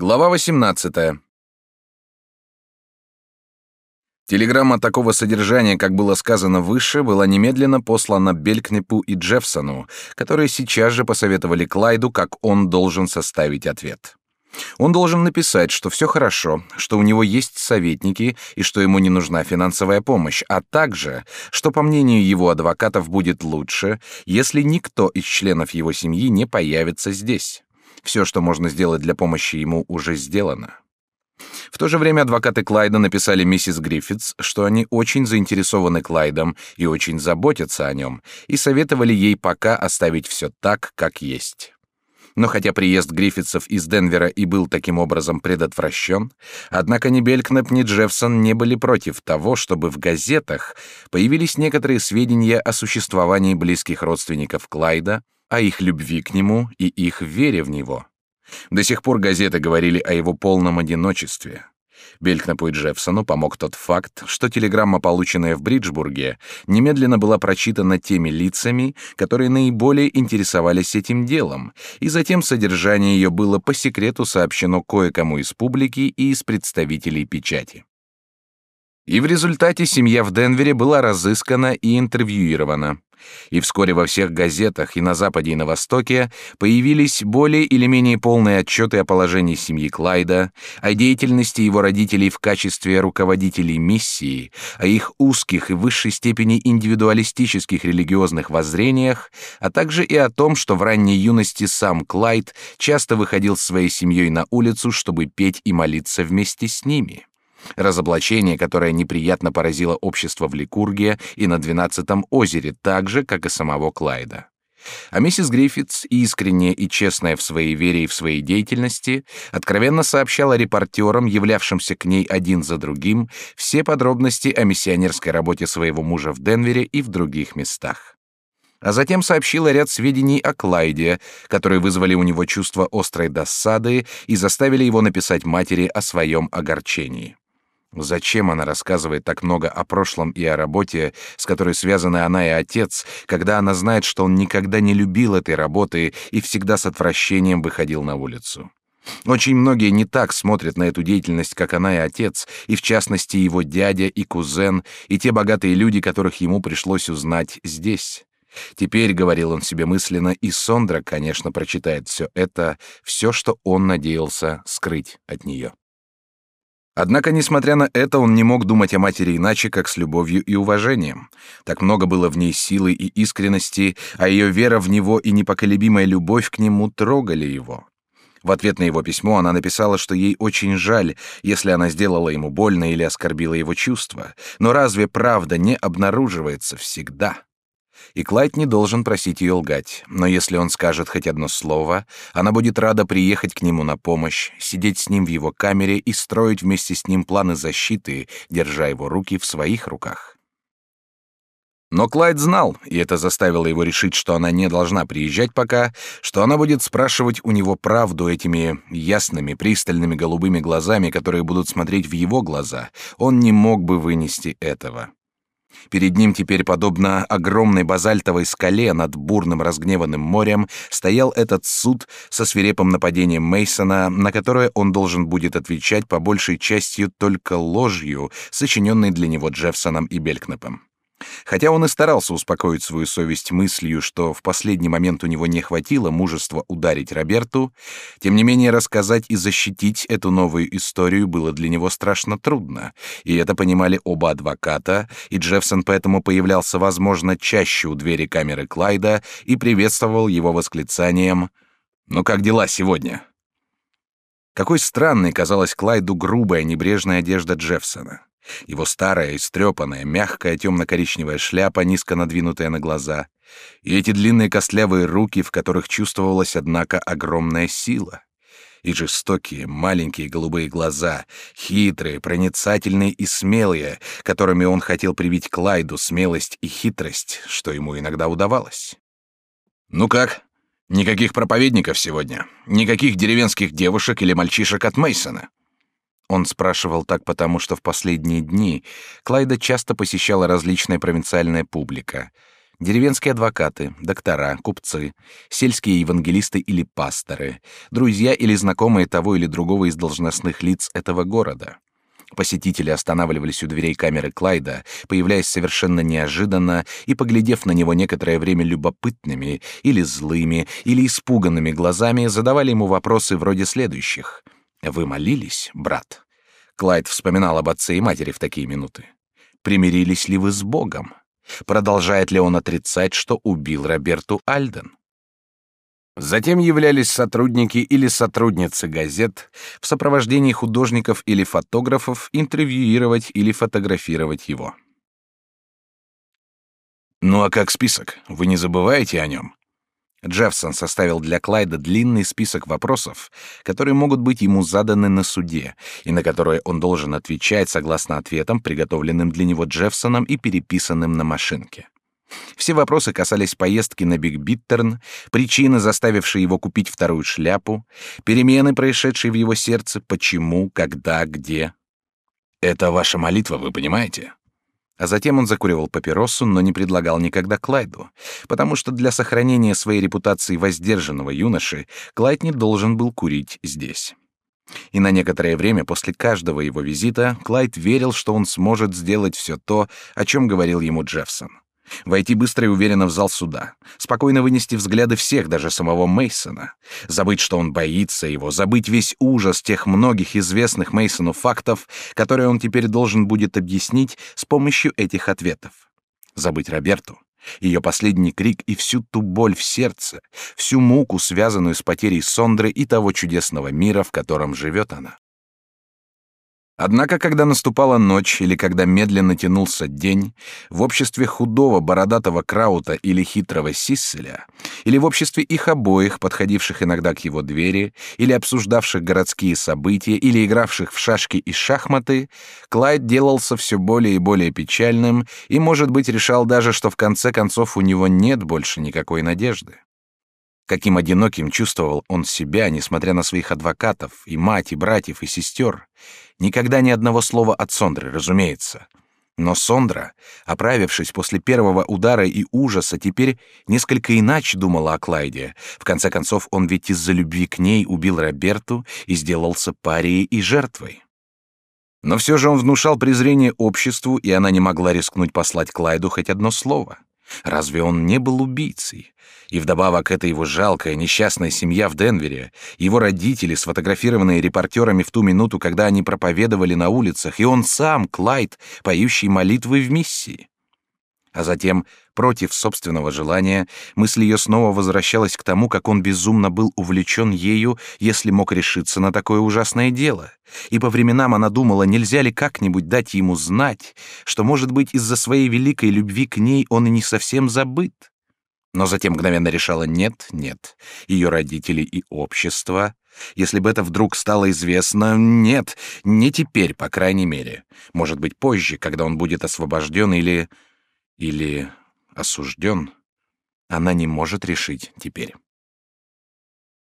Глава 18. Телеграмма такого содержания, как было сказано выше, была немедленно послана Белькнепу и Джеффсону, которые сейчас же посоветовали Клайду, как он должен составить ответ. Он должен написать, что все хорошо, что у него есть советники и что ему не нужна финансовая помощь, а также, что, по мнению его адвокатов, будет лучше, если никто из членов его семьи не появится здесь. Все, что можно сделать для помощи ему, уже сделано. В то же время адвокаты Клайда написали миссис Гриффитс, что они очень заинтересованы Клайдом и очень заботятся о нем, и советовали ей пока оставить все так, как есть. Но хотя приезд Гриффитсов из Денвера и был таким образом предотвращен, однако ни Белькнеп, ни Джеффсон не были против того, чтобы в газетах появились некоторые сведения о существовании близких родственников Клайда, о их любви к нему и их вере в него. До сих пор газеты говорили о его полном одиночестве. Белькнапу и Джеффсону помог тот факт, что телеграмма, полученная в Бриджбурге, немедленно была прочитана теми лицами, которые наиболее интересовались этим делом, и затем содержание ее было по секрету сообщено кое-кому из публики и из представителей печати. И в результате семья в Денвере была разыскана и интервьюирована. И вскоре во всех газетах и на Западе, и на Востоке появились более или менее полные отчеты о положении семьи Клайда, о деятельности его родителей в качестве руководителей миссии, о их узких и высшей степени индивидуалистических религиозных воззрениях, а также и о том, что в ранней юности сам Клайд часто выходил с своей семьей на улицу, чтобы петь и молиться вместе с ними. Разоблачение, которое неприятно поразило общество в Ликурге и на Двенадцатом озере, так же, как и самого Клайда. А миссис Гриффитс, искренняя и честная в своей вере и в своей деятельности, откровенно сообщала репортерам, являвшимся к ней один за другим, все подробности о миссионерской работе своего мужа в Денвере и в других местах. А затем сообщила ряд сведений о Клайде, которые вызвали у него чувство острой досады и заставили его написать матери о своем огорчении. Зачем она рассказывает так много о прошлом и о работе, с которой связаны она и отец, когда она знает, что он никогда не любил этой работы и всегда с отвращением выходил на улицу? Очень многие не так смотрят на эту деятельность, как она и отец, и в частности его дядя и кузен, и те богатые люди, которых ему пришлось узнать здесь. Теперь, говорил он себе мысленно, и Сондра, конечно, прочитает все это, все, что он надеялся скрыть от нее. Однако, несмотря на это, он не мог думать о матери иначе, как с любовью и уважением. Так много было в ней силы и искренности, а ее вера в него и непоколебимая любовь к нему трогали его. В ответ на его письмо она написала, что ей очень жаль, если она сделала ему больно или оскорбила его чувства. Но разве правда не обнаруживается всегда? И Клайд не должен просить ее лгать, но если он скажет хоть одно слово, она будет рада приехать к нему на помощь, сидеть с ним в его камере и строить вместе с ним планы защиты, держа его руки в своих руках. Но Клайд знал, и это заставило его решить, что она не должна приезжать пока, что она будет спрашивать у него правду этими ясными, пристальными голубыми глазами, которые будут смотреть в его глаза. Он не мог бы вынести этого. Перед ним теперь, подобно огромной базальтовой скале над бурным разгневанным морем, стоял этот суд со свирепым нападением Мейсона, на которое он должен будет отвечать по большей части только ложью, сочиненной для него Джеффсоном и Белькнепом. Хотя он и старался успокоить свою совесть мыслью, что в последний момент у него не хватило мужества ударить Роберту, тем не менее рассказать и защитить эту новую историю было для него страшно трудно, и это понимали оба адвоката, и Джеффсон поэтому появлялся, возможно, чаще у двери камеры Клайда и приветствовал его восклицанием «Ну как дела сегодня?» Какой странной казалась Клайду грубая, небрежная одежда Джеффсона. Его старая, истрепанная, мягкая темно-коричневая шляпа, низко надвинутая на глаза, и эти длинные костлявые руки, в которых чувствовалась, однако, огромная сила. И жестокие, маленькие голубые глаза, хитрые, проницательные и смелые, которыми он хотел привить Клайду смелость и хитрость, что ему иногда удавалось. «Ну как? Никаких проповедников сегодня? Никаких деревенских девушек или мальчишек от Мейсона? Он спрашивал так потому, что в последние дни Клайда часто посещала различная провинциальная публика. Деревенские адвокаты, доктора, купцы, сельские евангелисты или пасторы, друзья или знакомые того или другого из должностных лиц этого города. Посетители останавливались у дверей камеры Клайда, появляясь совершенно неожиданно и, поглядев на него некоторое время любопытными или злыми или испуганными глазами, задавали ему вопросы вроде следующих. «Вы молились, брат?» Клайд вспоминал об отце и матери в такие минуты. «Примирились ли вы с Богом?» Продолжает ли он отрицать, что убил Роберту Альден? Затем являлись сотрудники или сотрудницы газет в сопровождении художников или фотографов интервьюировать или фотографировать его. «Ну а как список? Вы не забываете о нем?» Джеффсон составил для Клайда длинный список вопросов, которые могут быть ему заданы на суде, и на которые он должен отвечать согласно ответам, приготовленным для него Джеффсоном и переписанным на машинке. Все вопросы касались поездки на Биг Биттерн, причины, заставившие его купить вторую шляпу, перемены, происшедшие в его сердце, почему, когда, где. «Это ваша молитва, вы понимаете?» А затем он закуривал папиросу, но не предлагал никогда Клайду, потому что для сохранения своей репутации воздержанного юноши Клайд не должен был курить здесь. И на некоторое время после каждого его визита Клайд верил, что он сможет сделать все то, о чем говорил ему Джеффсон. Войти быстро и уверенно в зал суда, спокойно вынести взгляды всех, даже самого Мейсона, забыть, что он боится его, забыть весь ужас тех многих известных Мейсону фактов, которые он теперь должен будет объяснить с помощью этих ответов. Забыть Роберту, ее последний крик и всю ту боль в сердце, всю муку, связанную с потерей Сондры и того чудесного мира, в котором живет она. Однако, когда наступала ночь или когда медленно тянулся день, в обществе худого бородатого Краута или хитрого Сисселя, или в обществе их обоих, подходивших иногда к его двери, или обсуждавших городские события, или игравших в шашки и шахматы, Клайд делался все более и более печальным и, может быть, решал даже, что в конце концов у него нет больше никакой надежды. Каким одиноким чувствовал он себя, несмотря на своих адвокатов, и мать, и братьев, и сестер. Никогда ни одного слова от Сондры, разумеется. Но Сондра, оправившись после первого удара и ужаса, теперь несколько иначе думала о Клайде. В конце концов, он ведь из-за любви к ней убил Роберту и сделался парией и жертвой. Но все же он внушал презрение обществу, и она не могла рискнуть послать Клайду хоть одно слово. Разве он не был убийцей? И вдобавок это его жалкая, несчастная семья в Денвере, его родители, сфотографированные репортерами в ту минуту, когда они проповедовали на улицах, и он сам, Клайд, поющий молитвы в миссии. А затем, против собственного желания, мысль ее снова возвращалась к тому, как он безумно был увлечен ею, если мог решиться на такое ужасное дело. И по временам она думала, нельзя ли как-нибудь дать ему знать, что, может быть, из-за своей великой любви к ней он и не совсем забыт. Но затем мгновенно решала «нет, нет». Ее родители и общество если бы это вдруг стало известно, нет, не теперь, по крайней мере. Может быть, позже, когда он будет освобожден или или осужден, она не может решить теперь.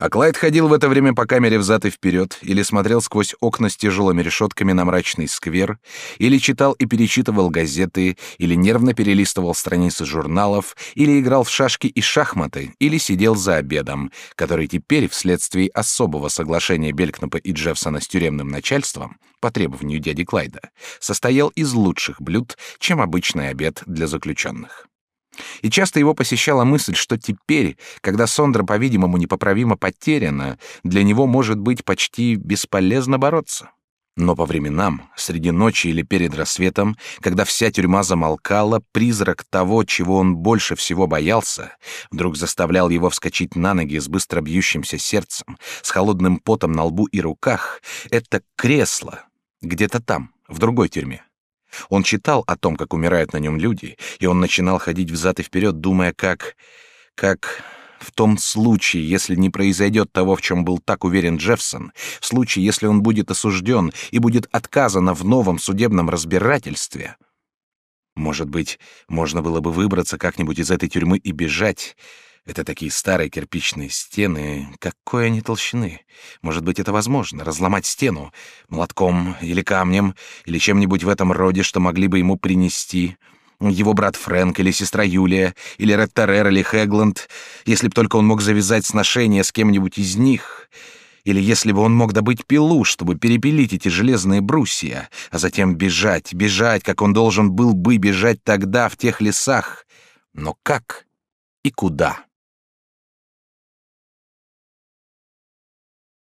А Клайд ходил в это время по камере взад и вперед, или смотрел сквозь окна с тяжелыми решетками на мрачный сквер, или читал и перечитывал газеты, или нервно перелистывал страницы журналов, или играл в шашки и шахматы, или сидел за обедом, который теперь, вследствие особого соглашения Белькнапа и Джеффсона с тюремным начальством, по требованию дяди Клайда, состоял из лучших блюд, чем обычный обед для заключенных. И часто его посещала мысль, что теперь, когда Сондра, по-видимому, непоправимо потеряна, для него может быть почти бесполезно бороться. Но по временам, среди ночи или перед рассветом, когда вся тюрьма замолкала, призрак того, чего он больше всего боялся, вдруг заставлял его вскочить на ноги с быстро бьющимся сердцем, с холодным потом на лбу и руках. Это кресло где-то там, в другой тюрьме. Он читал о том, как умирают на нем люди, и он начинал ходить взад и вперед, думая, как... как... В том случае, если не произойдет того, в чем был так уверен Джеффсон, в случае, если он будет осужден и будет отказано в новом судебном разбирательстве, может быть, можно было бы выбраться как-нибудь из этой тюрьмы и бежать, это такие старые кирпичные стены. Какой они толщины? Может быть, это возможно? Разломать стену молотком или камнем, или чем-нибудь в этом роде, что могли бы ему принести. Его брат Фрэнк или сестра Юлия, или Реттерер или Хэгланд, если б только он мог завязать сношение с кем-нибудь из них, или если бы он мог добыть пилу, чтобы перепилить эти железные брусья, а затем бежать, бежать, как он должен был бы бежать тогда в тех лесах. Но как и куда?